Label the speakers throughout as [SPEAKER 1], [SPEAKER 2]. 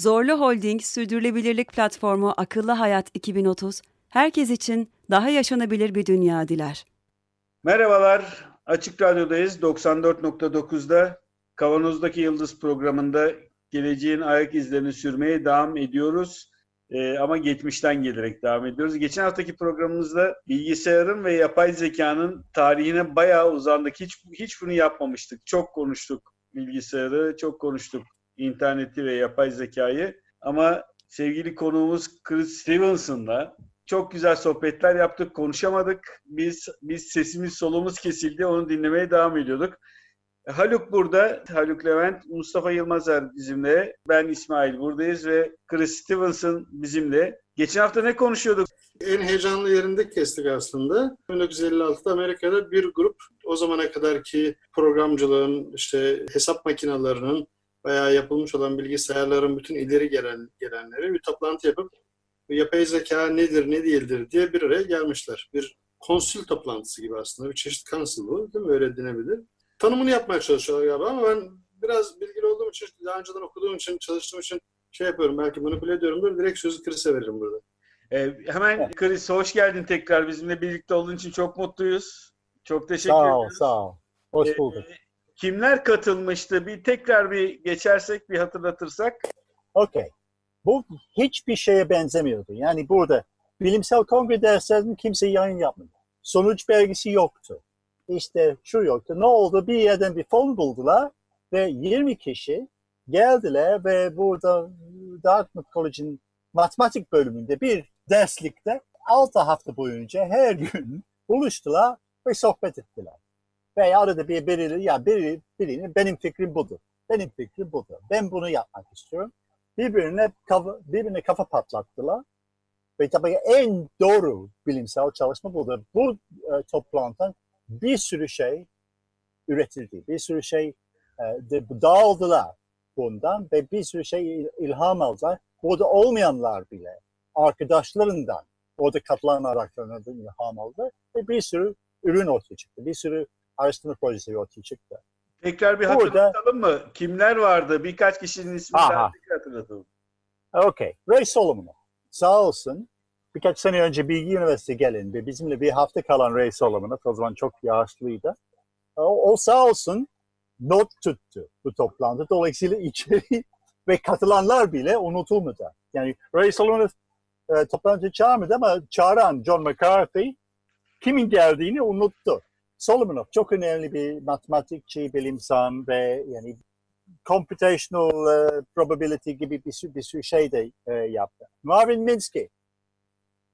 [SPEAKER 1] Zorlu Holding Sürdürülebilirlik Platformu Akıllı Hayat 2030, herkes için daha yaşanabilir bir dünya diler.
[SPEAKER 2] Merhabalar, Açık Radyo'dayız. 94.9'da Kavanoz'daki Yıldız programında geleceğin ayak izlerini sürmeye devam ediyoruz. Ee, ama geçmişten gelerek devam ediyoruz. Geçen haftaki programımızda bilgisayarın ve yapay zekanın tarihine bayağı uzandık. Hiç, hiç bunu yapmamıştık. Çok konuştuk bilgisayarı, çok konuştuk interneti ve yapay zekayı. Ama sevgili konuğumuz Chris Stevenson'la çok güzel sohbetler yaptık, konuşamadık. Biz biz sesimiz solumuz kesildi, onu dinlemeye devam ediyorduk. Haluk burada, Haluk Levent, Mustafa Yılmazer bizimle, ben İsmail buradayız ve Chris Stevenson bizimle. Geçen hafta ne konuşuyorduk?
[SPEAKER 3] En heyecanlı yerinde kestik aslında. 1956'da Amerika'da bir grup o zamana kadarki programcılığın, işte hesap makinelerinin veya yapılmış olan bilgisayarların bütün ileri gelen gelenleri bir toplantı yapıp yapay zeka nedir ne değildir diye bir araya gelmişler. Bir konsül toplantısı gibi aslında bir çeşit council bu değil mi öyle denebilir. Tanımını yapmaya çalışıyorlar galiba ama ben biraz bilgili olduğum için daha önceden okuduğum için çalıştığım için şey yapıyorum belki manipüle ediyorumdur direkt sözü Chris'e veririm burada.
[SPEAKER 2] Ee, hemen Chris hoş geldin tekrar bizimle birlikte olduğun için çok mutluyuz. Çok teşekkür
[SPEAKER 4] sağ ol,
[SPEAKER 2] ederiz.
[SPEAKER 4] Sağ ol, Hoş bulduk. Ee,
[SPEAKER 2] kimler katılmıştı? Bir tekrar bir geçersek, bir hatırlatırsak.
[SPEAKER 4] Okey. Bu hiçbir şeye benzemiyordu. Yani burada bilimsel kongre derslerinde kimse yayın yapmadı. Sonuç belgesi yoktu. İşte şu yoktu. Ne oldu? Bir yerden bir fon buldular ve 20 kişi geldiler ve burada Dartmouth College'in matematik bölümünde bir derslikte 6 hafta boyunca her gün buluştular ve sohbet ettiler. Ve arada bir biri, ya biri, birini benim fikrim budur. Benim fikrim budur. Ben bunu yapmak istiyorum birbirine kafa, birbirine kafa patlattılar. Ve tabii en doğru bilimsel çalışma budur. Bu e, toplantıdan bir sürü şey üretildi. Bir sürü şey e, de, dağıldılar bundan ve bir sürü şey ilham aldılar. Burada olmayanlar bile arkadaşlarından orada katılan arkadaşlarından ilham aldı ve bir sürü ürün ortaya çıktı. Bir sürü araştırma projesi ortaya çıktı.
[SPEAKER 2] Tekrar bir hatırlatalım Burada, mı? Kimler vardı? Birkaç kişinin ismini tekrar hatırlatalım.
[SPEAKER 4] Okey. Ray Solomon. Sağ olsun. Birkaç sene önce Bilgi Üniversitesi gelin bizimle bir hafta kalan Ray Solomon'a o zaman çok yaşlıydı. O, o sağ olsun not tuttu bu toplantı. Dolayısıyla içeri ve katılanlar bile unutulmadı. Yani Ray Solomon'u e, toplantıya çağırmadı ama çağıran John McCarthy kimin geldiğini unuttu. Solomonov çok önemli bir matematikçi, bilimsel ve yani computational uh, probability gibi bir sürü, bir sürü şey de e, yaptı. Marvin Minsky.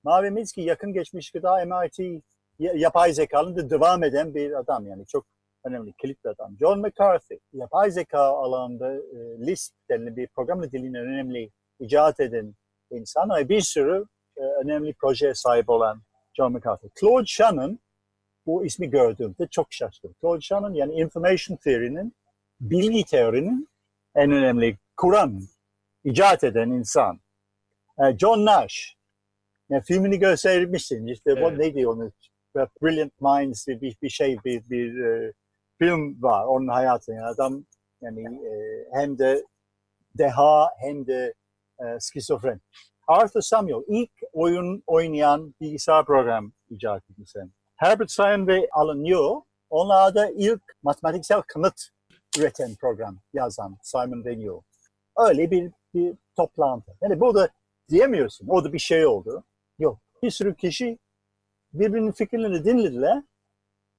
[SPEAKER 4] Marvin Minsky yakın geçmiş kadar MIT yapay zekanın da devam eden bir adam yani çok önemli kilit bir adam. John McCarthy yapay zeka alanında e, Lisp denilen bir program dilini önemli icat eden insan ve bir sürü e, önemli proje sahip olan John McCarthy. Claude Shannon bu ismi gördüğümde çok şaşırdım. Claude yani information theory'nin, bilgi teorinin en önemli kuran, icat eden insan. E, John Nash, yani filmini göstermişsin. İşte evet. bu neydi onun? Brilliant Minds bir, bir şey, bir, bir e, film var onun hayatı. Yani adam yani e, hem de deha hem de e, skizofren. Arthur Samuel ilk oyun oynayan bilgisayar program icat etmişsin. Herbert Simon ve Alan New onlar da ilk matematiksel kanıt üreten program yazan Simon ve New. Öyle bir, bir toplantı. Yani burada diyemiyorsun. Orada bir şey oldu. Yok. Bir sürü kişi birbirinin fikirlerini dinlediler.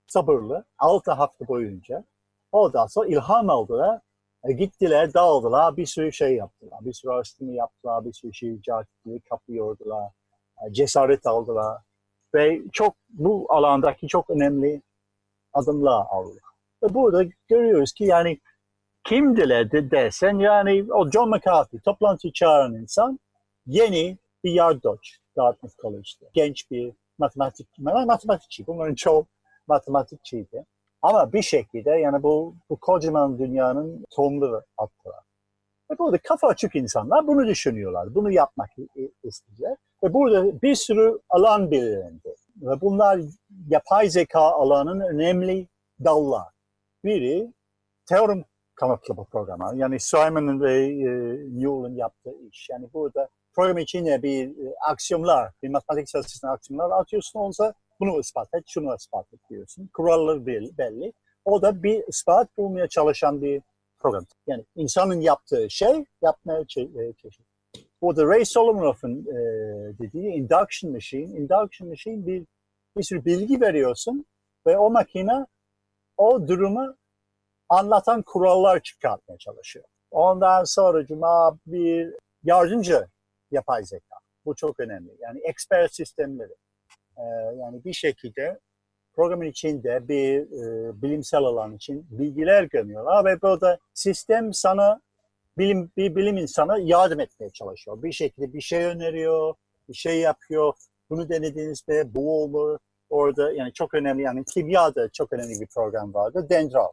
[SPEAKER 4] Sabırlı. Altı hafta boyunca. Ondan sonra ilham aldılar. E, gittiler, dağıldılar. Bir sürü şey yaptılar. Bir sürü araştırma yaptılar. Bir sürü şey icat ettiler, kapıyordular. E, cesaret aldılar ve çok bu alandaki çok önemli adımlar aldı. Ve burada görüyoruz ki yani kimdiler de dersen yani o John McCarthy toplantı çağıran insan yeni bir yardoç Dartmouth College'de. Genç bir matematik, matematikçi. Bunların çoğu matematikçiydi. Ama bir şekilde yani bu, bu kocaman dünyanın tohumları attılar. Ve burada kafa açık insanlar bunu düşünüyorlar. Bunu yapmak isteyecekler. Ve burada bir sürü alan belirlendi. Ve bunlar yapay zeka alanının önemli dallar. Biri teorim kanıtlama programı. Yani Simon ve e, Newell'ın yaptığı iş. Yani burada program içine bir e, aksiyonlar, bir matematiksel sistem aksiyonlar atıyorsun. Olsa bunu ispat et, şunu ispat et diyorsun. Kuralları belli. O da bir ispat bulmaya çalışan bir program. Yani insanın yaptığı şey yapmaya çalışıyor. Burada Ray Solomonov'un e, dediği induction machine, induction machine bir, bir sürü bilgi veriyorsun ve o makine o durumu anlatan kurallar çıkartmaya çalışıyor. Ondan sonra cuma bir yardımcı yapay zeka. Bu çok önemli. Yani expert sistemleri. Ee, yani bir şekilde programın içinde bir e, bilimsel alan için bilgiler gömüyorlar ve burada sistem sana bilim bir bilim insanı yardım etmeye çalışıyor. Bir şekilde bir şey öneriyor, bir şey yapıyor. Bunu denediğinizde bu olur. Orada yani çok önemli yani kimyada çok önemli bir program vardı. Dendral.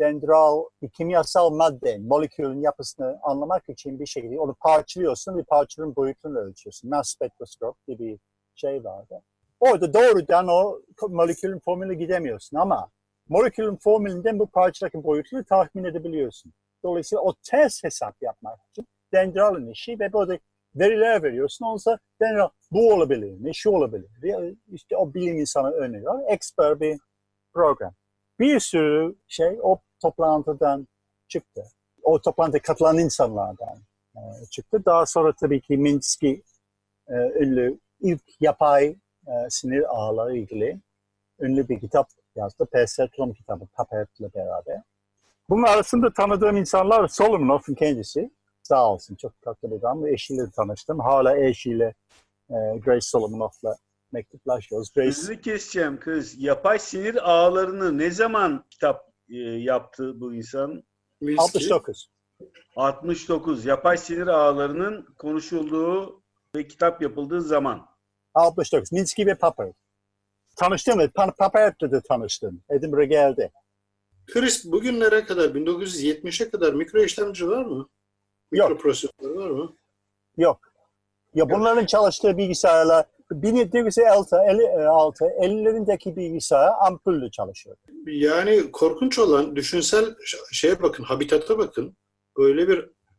[SPEAKER 4] Dendral bir kimyasal madde, molekülün yapısını anlamak için bir şekilde onu parçalıyorsun ve parçanın boyutunu ölçüyorsun. Mass spektroskop gibi bir şey vardı. Orada doğrudan o molekülün formülü gidemiyorsun ama molekülün formülünden bu parçadaki boyutunu tahmin edebiliyorsun. Dolayısıyla o ters hesap yapmak için dendralın işi ve burada veriler veriyorsun. Olsa dendral bu olabilir mi, şu olabilir mi? İşte o bilim insanı öneriyor. Expert bir program. Bir sürü şey o toplantıdan çıktı. O toplantıya katılan insanlardan e, çıktı. Daha sonra tabii ki Minsky e, ünlü ilk yapay e, sinir ağları ilgili ünlü bir kitap yazdı. Perceptron kitabı Tapert'le beraber. Bunun arasında tanıdığım insanlar Solomonov'un kendisi. Sağ olsun çok tatlı bir adam. Eşiyle tanıştım. Hala eşiyle e, Grace Solomonov'la mektuplaşıyoruz. Grace...
[SPEAKER 2] Hızlı keseceğim kız. Yapay sinir ağlarını ne zaman kitap e, yaptı bu insan?
[SPEAKER 4] 69.
[SPEAKER 2] 69. Yapay sinir ağlarının konuşulduğu ve kitap yapıldığı zaman.
[SPEAKER 4] 69. Minsky ve Papert. Tanıştım ve Papert'le de tanıştım. Edinburgh geldi.
[SPEAKER 3] Chris bugünlere kadar 1970'e kadar mikro işlemci var mı? Mikro Yok. prosesör var mı?
[SPEAKER 4] Yok. Ya bunların çalıştığı bilgisayarlar 1956 50'lerindeki bilgisayar ampulle çalışıyor.
[SPEAKER 3] Yani korkunç olan düşünsel şeye bakın, habitata bakın. Böyle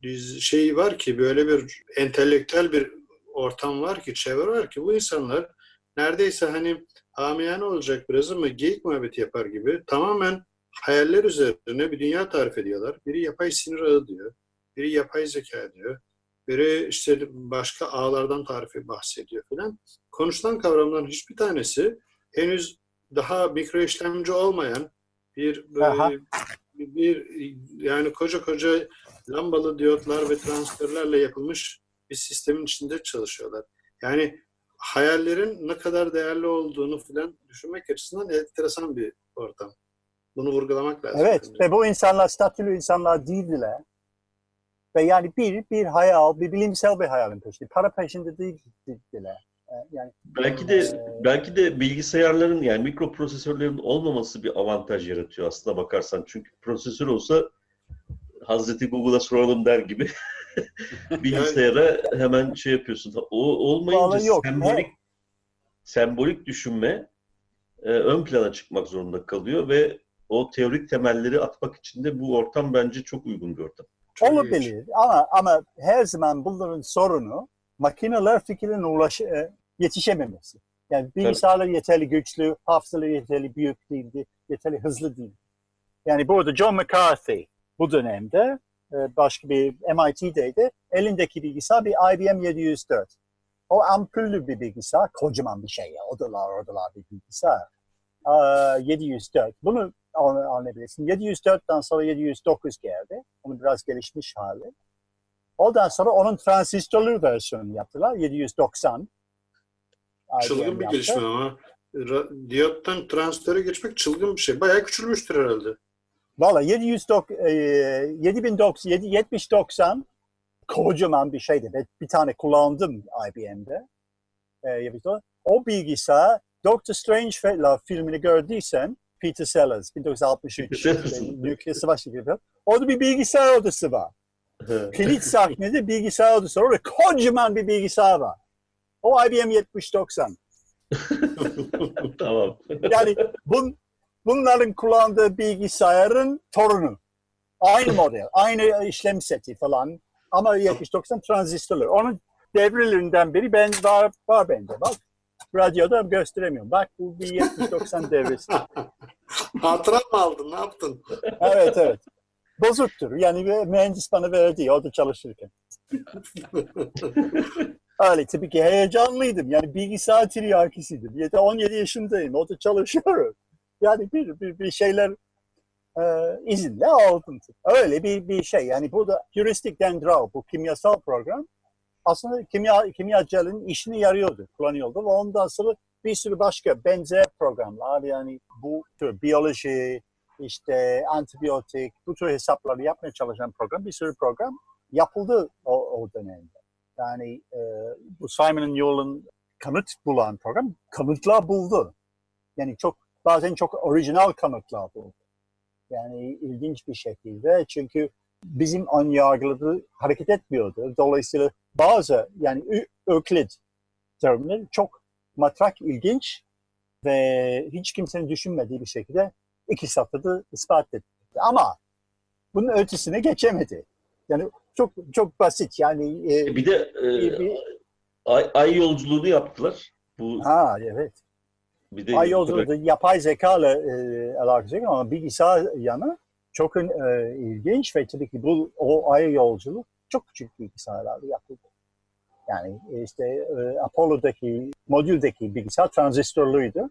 [SPEAKER 3] bir şey var ki, böyle bir entelektüel bir ortam var ki, çevre var ki bu insanlar neredeyse hani amiyane olacak biraz ama geyik muhabbeti yapar gibi tamamen hayaller üzerine bir dünya tarif ediyorlar. Biri yapay sinir ağı diyor, biri yapay zeka diyor, biri işte başka ağlardan tarifi bahsediyor filan. Konuşulan kavramların hiçbir tanesi henüz daha mikro işlemci olmayan bir böyle bir, bir yani koca koca lambalı diyotlar ve transistörlerle yapılmış bir sistemin içinde çalışıyorlar. Yani hayallerin ne kadar değerli olduğunu filan düşünmek açısından enteresan bir ortam. Bunu vurgulamak lazım.
[SPEAKER 4] Evet bence. ve bu insanlar statülü insanlar değildiler. Ve yani bir, bir hayal, bir bilimsel bir hayalin peşinde. Para peşinde değildiler.
[SPEAKER 5] E, yani belki de e, belki de bilgisayarların yani mikroprosesörlerin olmaması bir avantaj yaratıyor aslında bakarsan. Çünkü prosesör olsa Hazreti Google'a soralım der gibi bilgisayara hemen şey yapıyorsun. O olmayınca yok. sembolik He. sembolik düşünme e, ön plana çıkmak zorunda kalıyor ve o teorik temelleri atmak için de bu ortam bence çok uygun bir ortam.
[SPEAKER 4] Çok Olabilir ama ama her zaman bunların sorunu makineler fikrine ulaş e, yetişememesi. Yani bilgisayarlar evet. yeterli güçlü, hafızaları yeterli büyük değildi, yeterli hızlı değil. Yani burada John McCarthy bu dönemde e, başka bir MIT'deydi. Elindeki bilgisayar bir IBM 704. O ampullü bir bilgisayar, kocaman bir şey ya, odalar odalar bir bilgisayar. 704. Bunu anlayabilirsin. 704'ten sonra 709 geldi. Onun biraz gelişmiş hali. Ondan sonra onun transistörlü versiyonu yaptılar. 790.
[SPEAKER 3] Çılgın bir yaptı. gelişme ama. Diyottan transistöre geçmek çılgın bir şey. Bayağı küçülmüştür herhalde.
[SPEAKER 4] Valla 7090 kocaman bir şeydi. Ben bir tane kullandım IBM'de. Ee, o bilgisayar Doctor Strange filmini gördüysen Peter Sellers 1963 nükleer savaş gibi. Orada bir bilgisayar odası var. Kilit sahnede bilgisayar odası var. Orada kocaman bir bilgisayar var. O IBM 7090.
[SPEAKER 5] tamam.
[SPEAKER 4] Yani bun, bunların kullandığı bilgisayarın torunu. Aynı model, aynı işlem seti falan. Ama 7090 transistörler. Onun devrelerinden biri ben var, var bende. Bak radyoda gösteremiyorum. Bak bu bir 7090 devresi.
[SPEAKER 3] Hatıra mı aldın? Ne yaptın?
[SPEAKER 4] evet evet. Bozuktur. Yani bir mühendis bana verdi orada çalışırken. Öyle tabii ki heyecanlıydım. Yani bilgisayar tiryakisiydim. 17 yaşındayım. Orada çalışıyorum. Yani bir, bir, bir şeyler e, izinle aldım. Öyle bir, bir şey. Yani burada heuristic dendral, bu kimyasal program aslında kimya, kimyacının işini yarıyordu, kullanıyordu. Ve ondan sonra bir sürü başka benzer programlar yani bu tür biyoloji, işte antibiyotik, bu tür hesapları yapmaya çalışan program, bir sürü program yapıldı o, o dönemde. Yani e, bu Simon Newell'ın kanıt bulan program kanıtlar buldu. Yani çok bazen çok orijinal kanıtlar buldu. Yani ilginç bir şekilde çünkü bizim ön yargıları hareket etmiyordu. Dolayısıyla bazı yani Öklit terimleri çok matrak, ilginç ve hiç kimsenin düşünmediği bir şekilde iki satırda ispat etti. Ama bunun ötesine geçemedi. Yani çok çok basit yani.
[SPEAKER 5] E, bir de e, bir, ay, ay yolculuğunu yaptılar. Bu
[SPEAKER 4] Ha evet. Bir de ay yolculuğu tabii. yapay zeka ile e, alakası ama bilgisayar yanı çok e, ilginç ve tabii ki bu o ay yolculuğu çok küçük bilgisayarlarla yapıldı. Yani işte e, Apollo'daki modüldeki bilgisayar transistörlüydü.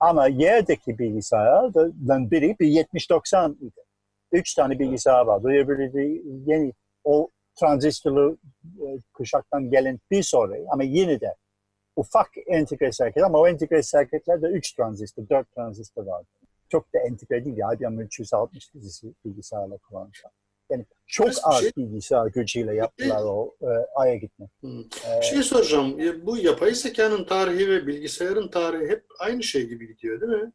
[SPEAKER 4] Ama yerdeki bilgisayardan biri bir 70-90 idi. Üç tane bilgisayar vardı. Öbürü yeni o transistörlü e, kuşaktan gelen bir sonra ama yine de ufak entegre circuit ama o entegre circuitlerde üç transistör, dört transistör vardı. Çok da entegre değil. IBM 360 bilgisayarla kullanmışlar. Yani çok az şey? bilgisayar gücüyle yaptılar o e, Ay'a gitmek.
[SPEAKER 3] Bir şey soracağım. Bu yapay zekanın tarihi ve bilgisayarın tarihi hep aynı şey gibi gidiyor değil mi?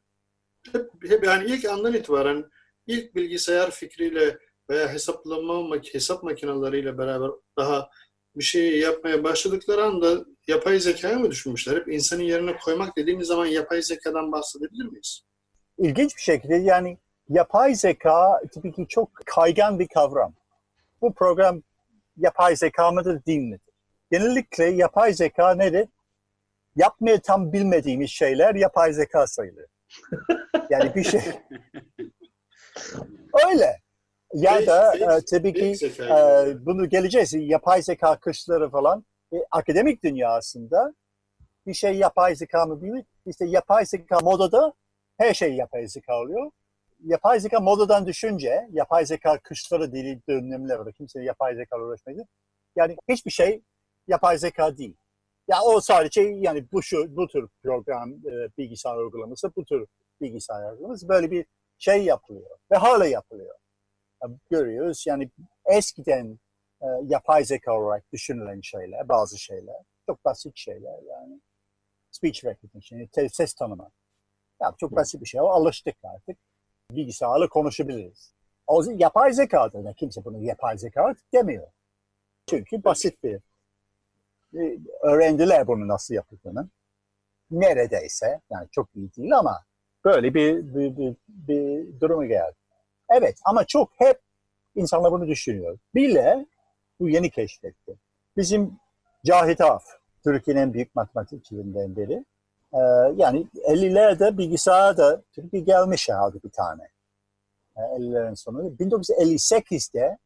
[SPEAKER 3] Hep, hep yani ilk andan itibaren ilk bilgisayar fikriyle veya hesaplama hesap makineleriyle beraber daha bir şey yapmaya başladıkları anda yapay zekaya mı düşünmüşler? Hep insanın yerine koymak dediğimiz zaman yapay zekadan bahsedebilir miyiz?
[SPEAKER 4] İlginç bir şekilde yani yapay zeka tabii ki çok kaygan bir kavram. Bu program yapay zeka mıdır değil midir? Genellikle yapay zeka nedir? Yapmaya tam bilmediğimiz şeyler yapay zeka sayılır. Yani bir şey... Öyle. Ya da e, tabii ki e, bunu geleceğiz. Yapay zeka kışları falan. E, akademik dünyasında bir şey yapay zeka mı bilir? İşte yapay zeka modada her şey yapay zeka oluyor yapay zeka modadan düşünce, yapay zeka kışları dili dönemler var. Kimse yapay zeka uğraşmaydı. Yani hiçbir şey yapay zeka değil. Ya o sadece yani bu şu bu tür program e, bilgisayar uygulaması, bu tür bilgisayar uygulaması böyle bir şey yapılıyor ve hala yapılıyor. Yani görüyoruz yani eskiden e, yapay zeka olarak düşünülen şeyler, bazı şeyler, çok basit şeyler yani. Speech recognition, ses tanıma. Yani çok basit bir şey. O alıştık artık bilgisayarla konuşabiliriz. O yapay zeka da kimse bunu yapay zeka demiyor. Çünkü basit bir e, öğrendiler bunu nasıl yapıldığını. Neredeyse yani çok iyi değil ama böyle bir, bir, bir, bir duruma geldi. Evet ama çok hep insanlar bunu düşünüyor. Bile bu yeni keşfetti. Bizim Cahit Af, Türkiye'nin en büyük matematikçilerinden biri. Ee, yani 50'lerde bilgisayarda Türkiye gelmiş herhalde bir tane. 50'lerin ee, sonu. 1958'de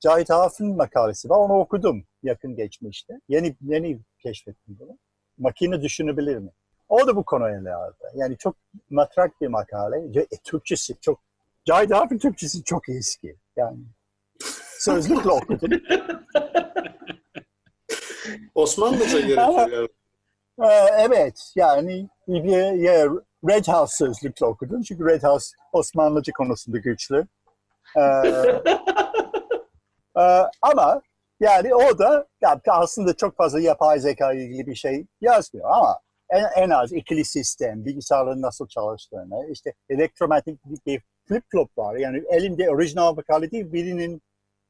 [SPEAKER 4] Cahit Haf'ın makalesi var. Onu okudum yakın geçmişte. Yeni yeni keşfettim bunu. Makine düşünebilir mi? O da bu konuya ele aldı. Yani çok matrak bir makale. E, Türkçesi çok Cahit Haf'ın Türkçesi çok eski. Yani sözlükle okudum.
[SPEAKER 3] Osmanlıca gerekiyor.
[SPEAKER 4] Ee, evet yani bir, bir Red House sözlükle okudum. Çünkü Red House Osmanlıca konusunda güçlü. Ee, e, ama Yani o da ya aslında çok fazla yapay zeka ile ilgili bir şey yazmıyor ama en, en az ikili sistem, bilgisayarların nasıl çalıştığını, işte elektromanyetik bir flip-flop var. Yani elinde orijinal makale değil, birinin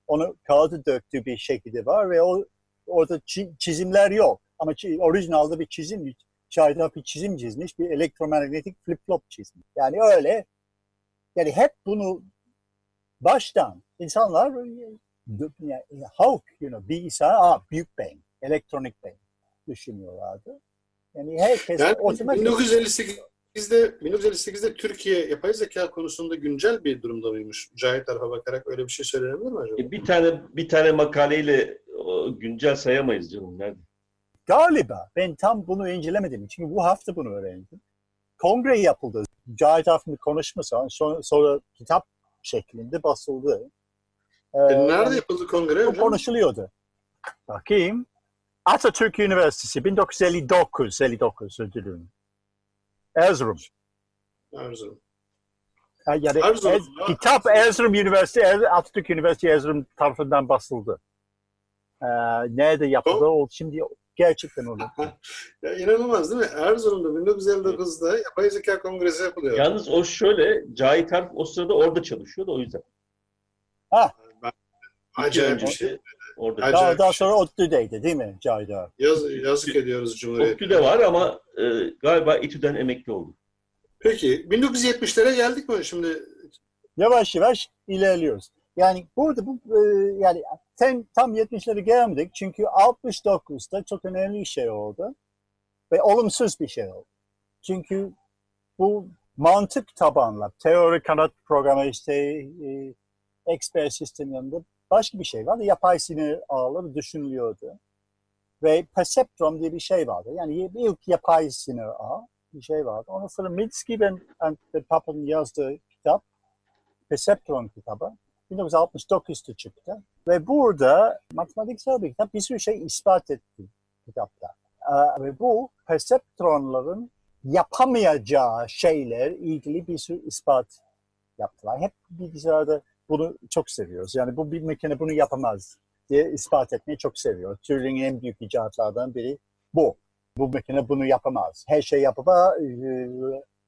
[SPEAKER 4] onu kağıdı döktüğü bir şekilde var ve o orada çizimler yok. Ama orijinalde bir çizim, şayda bir çizim çizmiş, bir elektromanyetik flip-flop çizmiş. Yani öyle, yani hep bunu baştan insanlar yani, halk, you know, bilgisayar, ah, büyük beyin, elektronik beyin düşünüyorlardı.
[SPEAKER 3] Yani herkes yani otomatik... 1958'de 1958'de Türkiye yapay zeka konusunda güncel bir durumda mıymış? Cahit tarafa bakarak öyle bir şey söylenebilir mi acaba?
[SPEAKER 5] E bir tane bir tane makaleyle güncel sayamayız canım. Nerede?
[SPEAKER 4] Galiba ben tam bunu incelemedim. Çünkü bu hafta bunu öğrendim. Kongre yapıldı. Cahit bir konuşması sonra, sonra kitap şeklinde basıldı.
[SPEAKER 3] Ee, e nerede yapıldı kongre?
[SPEAKER 4] Bu konuşuluyordu. Bakayım. Atatürk Üniversitesi 1959, 59 ödülüm. Erzurum.
[SPEAKER 3] Erzurum.
[SPEAKER 4] Yani Erzurum, Ez, kitap Erzurum Üniversitesi, Atatürk Üniversitesi Erzurum tarafından basıldı. Ee, nerede yapıldı? O şimdi gerçekten onu.
[SPEAKER 3] ya inanılmaz değil mi? Erzurum'da 1959'da yapay zeka kongresi yapılıyor.
[SPEAKER 5] Yalnız o şöyle, Cahit Harp o sırada orada çalışıyordu o yüzden.
[SPEAKER 4] Ha.
[SPEAKER 3] Ben, acayip bir şey.
[SPEAKER 4] Orada daha, daha sonra ODTÜ'deydi değil mi Cahida?
[SPEAKER 3] Yaz, yazık ediyoruz Cumhuriyet'e.
[SPEAKER 5] ODTÜ'de var ama e, galiba İTÜ'den emekli oldu.
[SPEAKER 3] Peki 1970'lere geldik mi şimdi?
[SPEAKER 4] Yavaş yavaş ilerliyoruz. Yani burada bu e, yani sen tam 70'lere gelmedik çünkü 69'da çok önemli bir şey oldu ve olumsuz bir şey oldu. Çünkü bu mantık tabanlı, teori kanat programı işte e, expert sistemlerinde başka bir şey vardı. Yapay sinir ağları düşünülüyordu. Ve perceptron diye bir şey vardı. Yani ilk yapay sinir ağ bir şey vardı. Ondan sonra Minsky ve Papa'nın yazdığı kitap, Perceptron kitabı 1969'da çıktı. Ve burada matematiksel bir kitap bir sürü şey ispat etti kitapta. Ee, ve bu perceptronların yapamayacağı şeyler ilgili bir sürü ispat yaptılar. Hep bilgisayarda bunu çok seviyoruz. Yani bu bir makine bunu yapamaz diye ispat etmeyi çok seviyor. Turing'in en büyük icatlardan biri bu. Bu makine bunu yapamaz. Her şey yapama, e,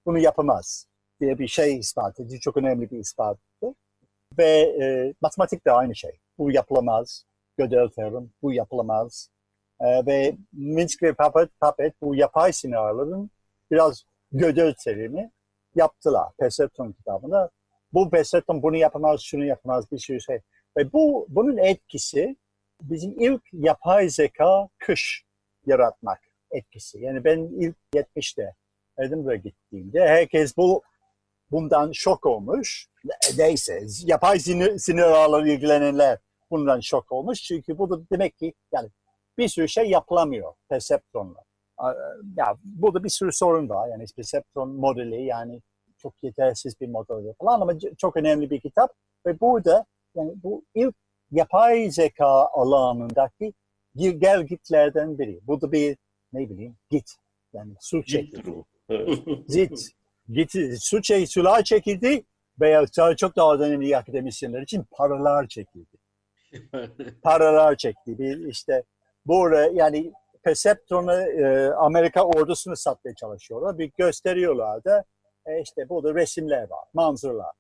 [SPEAKER 4] bunu yapamaz diye bir şey ispat ediyor. Çok önemli bir ispattı. Ve e, matematik de aynı şey. Bu yapılamaz. Gödel teorem, bu yapılamaz. E, ve Minsk ve Puppet, Puppet bu yapay sinirlerin biraz Gödel teoremi yaptılar. Perceptron kitabında bu Besseton bunu yapamaz, şunu yapamaz bir sürü şey. Ve bu bunun etkisi bizim ilk yapay zeka kış yaratmak etkisi. Yani ben ilk 70'te Edinburgh'a gittiğimde herkes bu bundan şok olmuş. Neyse yapay sinir, sinir ağları ilgilenenler bundan şok olmuş. Çünkü bu da demek ki yani bir sürü şey yapılamıyor perseptronla. Ya burada bir sürü sorun var. Yani perseptron modeli yani çok yetersiz bir model falan ama çok önemli bir kitap ve burada yani bu ilk yapay zeka alanındaki gel gitlerden biri. Bu da bir ne bileyim git yani su çekildi. Git, git su çek, sular çekildi veya çok daha önemli akademisyenler için paralar çekildi. paralar çekti. Bir işte burada yani Perceptron'u e, Amerika ordusunu satmaya çalışıyorlar. Bir gösteriyorlar da e işte burada resimler var, manzaralar.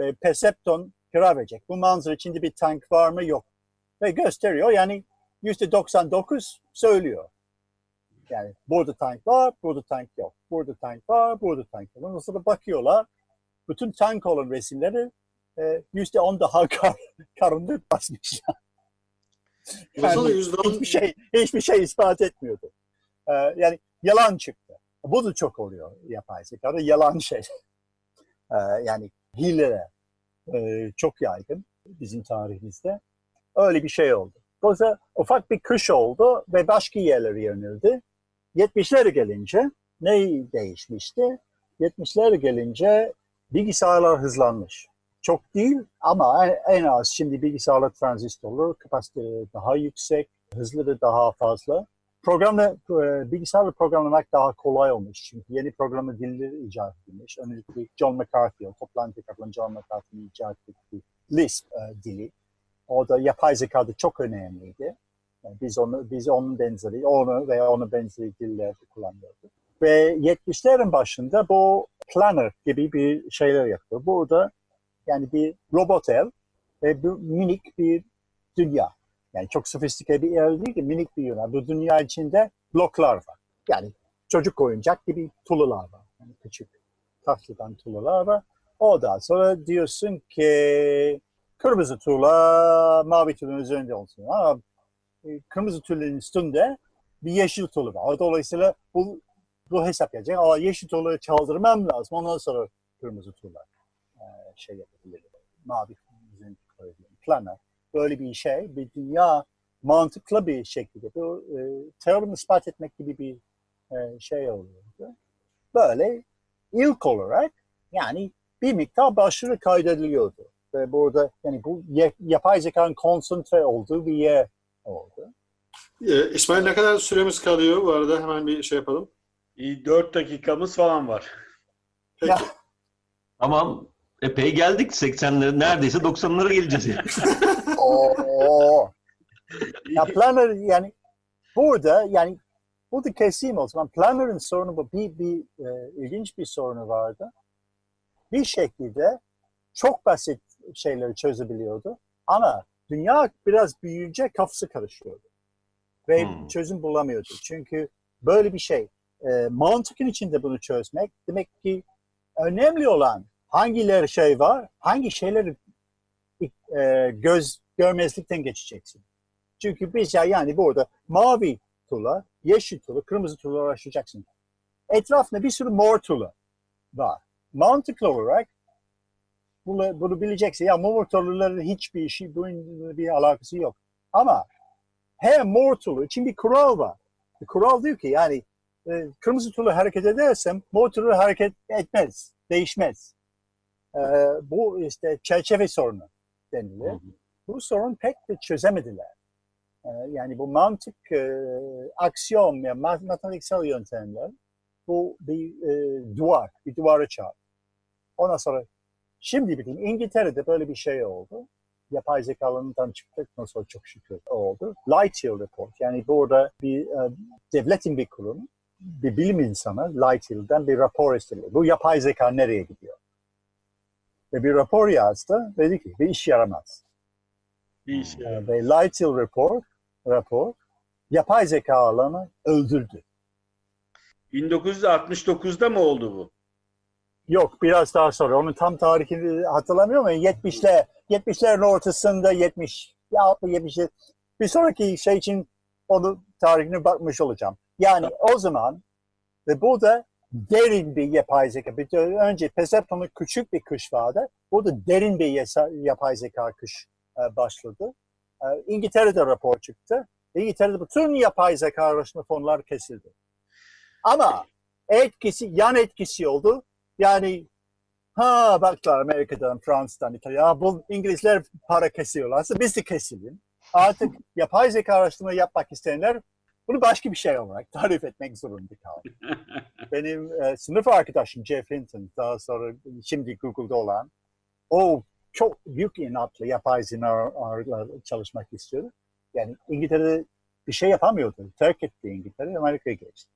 [SPEAKER 4] E, Percepton karar verecek. Bu manzara içinde bir tank var mı yok. Ve gösteriyor yani yüzde 99 söylüyor. Yani burada tank var, burada tank yok. Burada tank var, burada tank yok. Ondan sonra bakıyorlar. Bütün tank olan resimleri e, yüzde on daha kar, karanlık basmış. yani hiçbir şey, hiçbir şey ispat etmiyordu. Ee, yani yalan çıktı. Bu da çok oluyor yapay zekada. Yalan şey. Ee, yani hile e, çok yaygın bizim tarihimizde. Öyle bir şey oldu. Dolayısıyla ufak bir kış oldu ve başka yerlere yöneldi. 70'lere gelince ne değişmişti? 70'lere gelince bilgisayarlar hızlanmış. Çok değil ama en az şimdi bilgisayarlar transistörler kapasiteleri daha yüksek, hızları daha fazla programla e, bilgisayarla programlamak daha kolay olmuş. Çünkü yeni programı dilleri icat edilmiş. Öncelikle John McCarthy, o toplantı katılan John McCarthy'nin icat ettiği Lisp e, dili. O da yapay zekada çok önemliydi. Yani biz onu biz onun benzeri, onu veya onun benzeri dillerde kullanıyorduk. Ve 70'lerin başında bu planner gibi bir şeyler yapıyor. Burada yani bir robot ev ve bir minik bir dünya. Yani çok sofistike bir ev değil de minik bir dünya. Bu dünya içinde bloklar var. Yani çocuk oyuncak gibi tulular var. Yani küçük tahtadan tulular var. Ondan sonra diyorsun ki kırmızı tuğla mavi tuğlanın üzerinde olsun. Ama kırmızı tuğlanın üstünde bir yeşil tuğla var. Dolayısıyla bu, bu hesap yapacak. Aa, yeşil tuğlayı çaldırmam lazım. Ondan sonra kırmızı tuğla e, şey yapabilirim. Mavi. Planner. Böyle bir şey. Bir dünya mantıklı bir şekilde. Bu e, teorimi ispat etmek gibi bir e, şey oluyordu. Böyle ilk olarak yani bir miktar başarı kaydediliyordu. Ve burada yani bu yapay zekanın konsantre olduğu bir yer oldu.
[SPEAKER 3] Ee, İsmail ne kadar süremiz kalıyor? Bu arada hemen bir şey yapalım.
[SPEAKER 2] 4 dakikamız falan var.
[SPEAKER 3] Peki.
[SPEAKER 4] Ya.
[SPEAKER 5] Tamam. Epey geldik 80'lere neredeyse 90'lara geleceğiz yani.
[SPEAKER 4] Oo. ya Planner yani burada yani burada keseyim o zaman. Planner'ın sorunu bu. Bir, bir e, ilginç bir sorunu vardı. Bir şekilde çok basit şeyleri çözebiliyordu. Ama dünya biraz büyüyünce kafası karışıyordu. Ve
[SPEAKER 5] Hmm.
[SPEAKER 4] çözüm bulamıyordu. Çünkü böyle bir şey. E, mantıkın içinde bunu çözmek demek ki önemli olan hangileri şey var, hangi şeyleri e, göz görmezlikten geçeceksin. Çünkü biz ya yani burada mavi tuğla, yeşil tuğla, kırmızı tuğla uğraşacaksın. Etrafında bir sürü mor tuğla var. Mantıklı olarak bunu, bunu bileceksin. Ya mor tuğlaların hiçbir işi, bunun bir alakası yok. Ama her mor tuğla için bir kural var. Bir kural diyor ki yani e, kırmızı tuğla hareket edersem mor tuğla hareket etmez, değişmez. E, bu işte çerçeve sorunu denilir. Bu sorun pek de çözemediler. Ee, Yani bu mantık, e, aksiyon ya mat- matematiksel yöntemler bu bir e, duvar, bir duvara çarp. Ondan sonra şimdi bileyim İngiltere'de böyle bir şey oldu. Yapay zekalarından çıktıktan sonra çok şükür oldu. Light Year Report yani burada bir e, devletin bir kurum, bir bilim insanı Light Year'dan bir rapor istedi. Bu yapay zeka nereye gidiyor? Ve bir rapor yazdı. Dedi ki bir iş yaramaz.
[SPEAKER 2] Bir iş
[SPEAKER 4] Ee, ve Light Year Report, rapor yapay zeka alanı öldürdü.
[SPEAKER 2] 1969'da mı oldu bu?
[SPEAKER 4] Yok biraz daha sonra. Onun tam tarihini hatırlamıyorum ama 70'ler 70'lerin ortasında 70 ya 70 bir sonraki şey için onun tarihine bakmış olacağım. Yani o zaman ve burada derin bir yapay zeka. Bir önce Perceptron'un küçük bir kış vardı. Burada derin bir yapay zeka kış e, başladı. E, İngiltere'de rapor çıktı. İngiltere'de bütün yapay zeka araştırma fonları kesildi. Ama etkisi, yan etkisi oldu. Yani ha baklar Amerika'dan, Fransa'dan, İtalya'dan, bu İngilizler para kesiyorlarsa biz de keselim. Artık yapay zeka araştırma yapmak isteyenler bunu başka bir şey olarak tarif etmek zorunda kaldı. Benim e, sınıf arkadaşım Jeff Hinton, daha sonra şimdi Google'da olan, o çok büyük inatlı yapay zekalarla çalışmak istiyordu. Yani İngiltere'de bir şey yapamıyordu. Terk etti İngiltere, Amerika'ya geçti.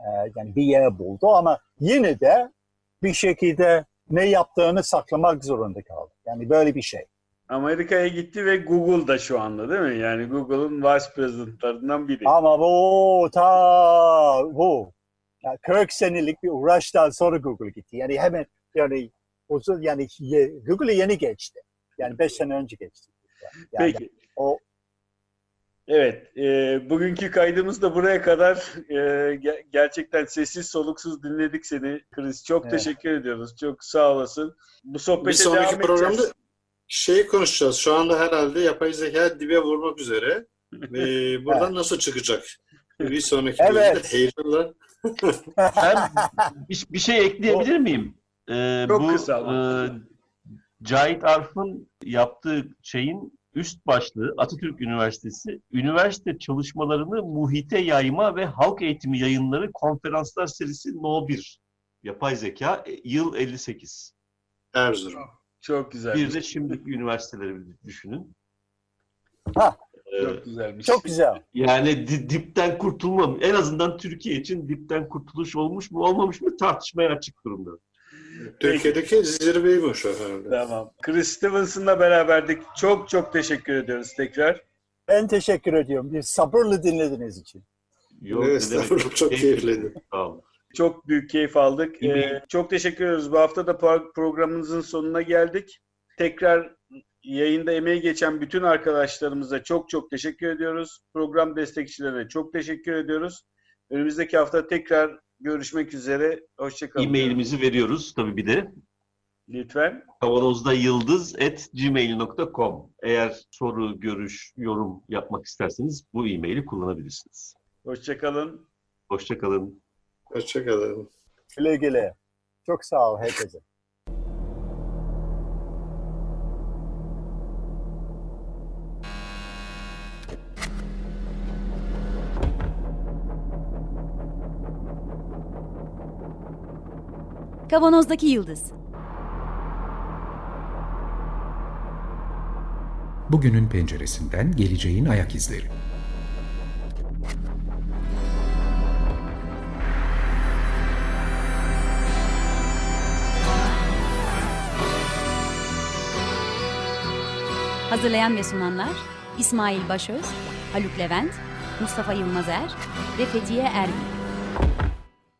[SPEAKER 4] Ee, yani bir yer buldu ama yine de bir şekilde ne yaptığını saklamak zorunda kaldı. Yani böyle bir şey.
[SPEAKER 2] Amerika'ya gitti ve Google'da şu anda değil mi? Yani Google'ın vice presidentlarından biri.
[SPEAKER 4] Ama bu ta bu yani 40 senelik bir uğraştan sonra Google gitti. Yani hemen yani uzun yani Google'ı yeni geçti. Yani 5 sene önce geçti. Yani
[SPEAKER 2] Peki.
[SPEAKER 4] o
[SPEAKER 2] Evet, e, bugünkü kaydımız da buraya kadar e, ge- gerçekten sessiz soluksuz dinledik seni Chris. Çok
[SPEAKER 4] Evet.
[SPEAKER 2] teşekkür ediyoruz. Çok sağ olasın. Bu
[SPEAKER 3] Bir
[SPEAKER 2] sohbete
[SPEAKER 3] sonraki
[SPEAKER 2] devam
[SPEAKER 3] programda
[SPEAKER 2] edeceğiz.
[SPEAKER 3] şeyi konuşacağız. Şu anda herhalde yapay zeka dibe vurmak üzere. Ve buradan nasıl çıkacak? Bir sonraki
[SPEAKER 4] Evet.
[SPEAKER 3] bölümde heyecanla.
[SPEAKER 5] Ben bir, bir şey ekleyebilir miyim? Ee,
[SPEAKER 2] Çok
[SPEAKER 5] bu
[SPEAKER 2] kısa
[SPEAKER 5] e, Cahit Arf'ın yaptığı şeyin üst başlığı Atatürk Üniversitesi üniversite çalışmalarını muhite yayma ve halk eğitimi yayınları konferanslar serisi No 1 yapay zeka e, yıl 58.
[SPEAKER 3] Erzurum.
[SPEAKER 2] Çok güzel.
[SPEAKER 5] Bir de şimdiki üniversiteleri düşünün.
[SPEAKER 4] Ha,
[SPEAKER 5] Ee,
[SPEAKER 2] Çok güzelmiş.
[SPEAKER 4] çok güzel.
[SPEAKER 5] Yani di- dipten kurtulmam. En azından Türkiye için dipten kurtuluş olmuş mu olmamış mı tartışmaya açık durumda.
[SPEAKER 3] Türkiye'deki zirveymiş o herhalde.
[SPEAKER 2] Tamam. Chris Stevenson'la beraberdik. Çok çok teşekkür ediyoruz tekrar.
[SPEAKER 4] Ben teşekkür ediyorum. Bir sabırlı dinlediğiniz için.
[SPEAKER 5] Yok,
[SPEAKER 3] Evet, estağfurullah, çok keyifliydi.
[SPEAKER 5] Sağ olun.
[SPEAKER 2] Çok büyük keyif aldık. Ee, çok teşekkür ediyoruz. Bu hafta da pro- programımızın sonuna geldik. Tekrar yayında emeği geçen bütün arkadaşlarımıza çok çok teşekkür ediyoruz. Program destekçilerine çok teşekkür ediyoruz. Önümüzdeki hafta tekrar görüşmek üzere. Hoşçakalın.
[SPEAKER 5] E-mailimizi veriyoruz tabii bir de.
[SPEAKER 2] Lütfen.
[SPEAKER 5] Kavanozda yıldız at gmail.com. Eğer soru, görüş, yorum yapmak isterseniz bu e-maili kullanabilirsiniz.
[SPEAKER 2] Hoşçakalın.
[SPEAKER 5] Hoşçakalın.
[SPEAKER 3] Hoşçakalın.
[SPEAKER 4] Güle güle. Çok sağ ol herkese.
[SPEAKER 6] Kavanozdaki Yıldız.
[SPEAKER 7] Bugünün penceresinden geleceğin ayak izleri.
[SPEAKER 6] Hazırlayan ve sunanlar İsmail Başöz, Haluk Levent, Mustafa Yılmazer ve Fethiye Erbil.